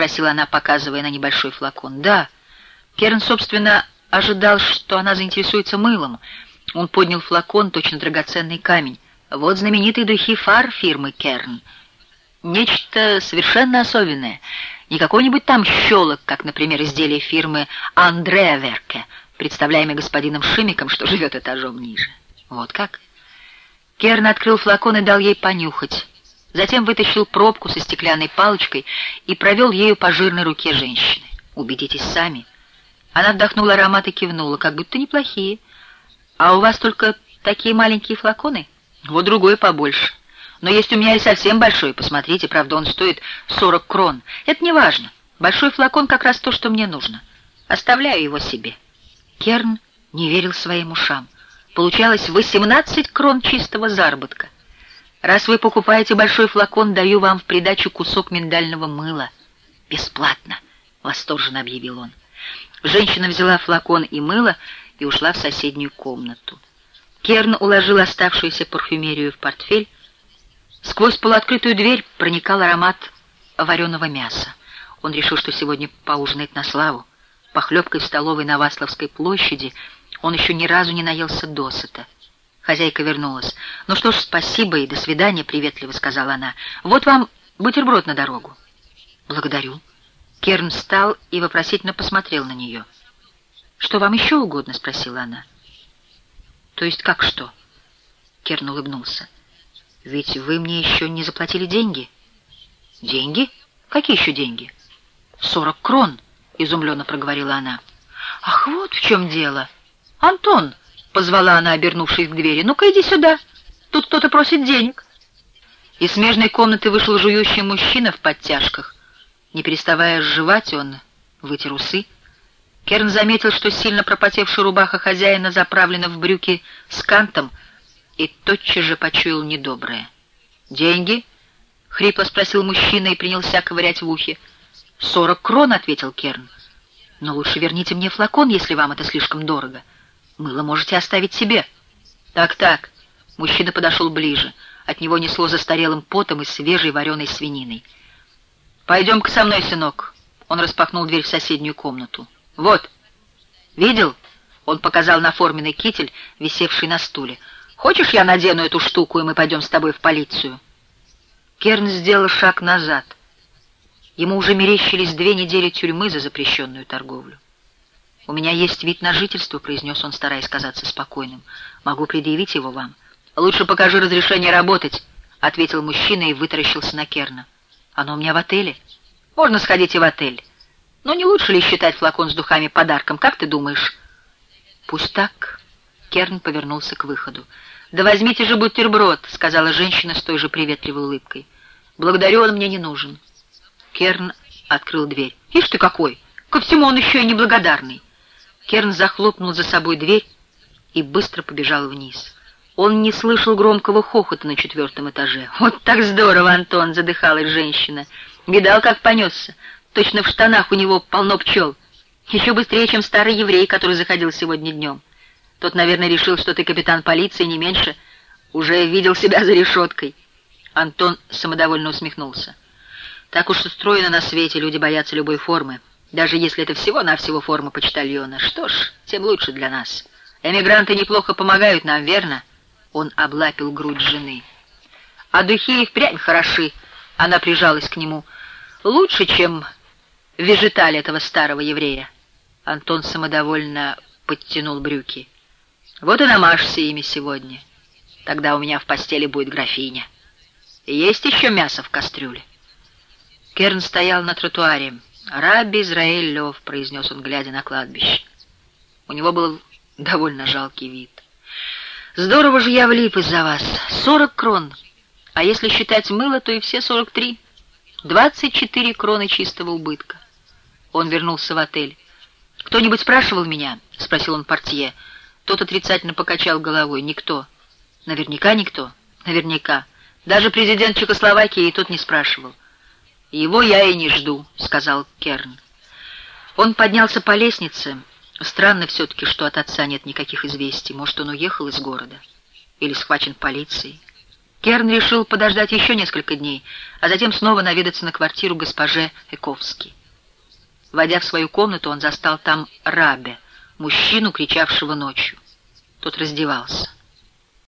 спросила она, показывая на небольшой флакон. «Да». Керн, собственно, ожидал, что она заинтересуется мылом. Он поднял флакон, точно драгоценный камень. «Вот знаменитые духи фар фирмы Керн. Нечто совершенно особенное. Не какой-нибудь там щелок, как, например, изделие фирмы Андреа Верке, представляемый господином Шимиком, что живет этажом ниже. Вот как?» Керн открыл флакон и дал ей понюхать. Затем вытащил пробку со стеклянной палочкой и провел ею по жирной руке женщины. «Убедитесь сами». Она вдохнула аромат и кивнула, как будто неплохие. «А у вас только такие маленькие флаконы? Вот другой побольше. Но есть у меня и совсем большой, посмотрите, правда, он стоит 40 крон. Это не важно. Большой флакон как раз то, что мне нужно. Оставляю его себе». Керн не верил своим ушам. Получалось 18 крон чистого заработка. Раз вы покупаете большой флакон, даю вам в придачу кусок миндального мыла. Бесплатно, восторженно объявил он. Женщина взяла флакон и мыло и ушла в соседнюю комнату. Керн уложил оставшуюся парфюмерию в портфель. Сквозь полуоткрытую дверь проникал аромат вареного мяса. Он решил, что сегодня поужинает на славу. Похлебкой в столовой на Васловской площади он еще ни разу не наелся досыта. Хозяйка вернулась. «Ну что ж, спасибо и до свидания», — приветливо сказала она. «Вот вам бутерброд на дорогу». «Благодарю». Керн встал и вопросительно посмотрел на нее. «Что вам еще угодно?» — спросила она. «То есть как что?» Керн улыбнулся. «Ведь вы мне еще не заплатили деньги». «Деньги? Какие еще деньги?» «Сорок крон», — изумленно проговорила она. «Ах, вот в чем дело. Антон!» — позвала она, обернувшись к двери. «Ну-ка, иди сюда. Тут кто-то просит денег». Из смежной комнаты вышел жующий мужчина в подтяжках. Не переставая жевать, он вытер усы. Керн заметил, что сильно пропотевшая рубаха хозяина заправлена в брюки с кантом, и тотчас же почуял недоброе. «Деньги?» — хрипло спросил мужчина и принялся ковырять в ухе. «Сорок крон», — ответил Керн. «Но лучше верните мне флакон, если вам это слишком дорого». Мыло можете оставить себе. Так-так. Мужчина подошел ближе. От него несло застарелым потом и свежей вареной свининой. «Пойдем-ка со мной, сынок». Он распахнул дверь в соседнюю комнату. «Вот. Видел?» Он показал на форменный китель, висевший на стуле. «Хочешь, я надену эту штуку, и мы пойдем с тобой в полицию?» Керн сделал шаг назад. Ему уже мерещились две недели тюрьмы за запрещенную торговлю. «У меня есть вид на жительство», — произнес он, стараясь казаться спокойным. «Могу предъявить его вам». «Лучше покажи разрешение работать», — ответил мужчина и вытаращился на Керна. «Оно у меня в отеле». «Можно сходить и в отель. Но не лучше ли считать флакон с духами подарком, как ты думаешь?» «Пусть так». Керн повернулся к выходу. «Да возьмите же бутерброд», — сказала женщина с той же приветливой улыбкой. «Благодарю, он мне не нужен». Керн открыл дверь. «Ишь ты какой! Ко всему он еще и неблагодарный!» Керн захлопнул за собой дверь и быстро побежал вниз. Он не слышал громкого хохота на четвертом этаже. «Вот так здорово, Антон!» — задыхалась женщина. «Видал, как понесся? Точно в штанах у него полно пчел. Еще быстрее, чем старый еврей, который заходил сегодня днем. Тот, наверное, решил, что ты капитан полиции, не меньше. Уже видел себя за решеткой». Антон самодовольно усмехнулся. «Так уж устроено на свете, люди боятся любой формы даже если это всего-навсего форма почтальона. Что ж, тем лучше для нас. Эмигранты неплохо помогают нам, верно?» Он облапил грудь жены. «А духи их прям хороши», — она прижалась к нему. «Лучше, чем вежиталь этого старого еврея». Антон самодовольно подтянул брюки. «Вот и намажься ими сегодня. Тогда у меня в постели будет графиня. Есть еще мясо в кастрюле». Керн стоял на тротуаре. «Раби Израиль Лев», — произнес он, глядя на кладбище. У него был довольно жалкий вид. «Здорово же я влип из-за вас. Сорок крон. А если считать мыло, то и все сорок три. Двадцать четыре кроны чистого убытка». Он вернулся в отель. «Кто-нибудь спрашивал меня?» — спросил он портье. Тот отрицательно покачал головой. «Никто». «Наверняка никто?» «Наверняка. Даже президент Чехословакии и тот не спрашивал. «Его я и не жду», — сказал Керн. Он поднялся по лестнице. Странно все-таки, что от отца нет никаких известий. Может, он уехал из города? Или схвачен полицией? Керн решил подождать еще несколько дней, а затем снова наведаться на квартиру госпоже Эковски. Войдя в свою комнату, он застал там Рабе, мужчину, кричавшего ночью. Тот раздевался.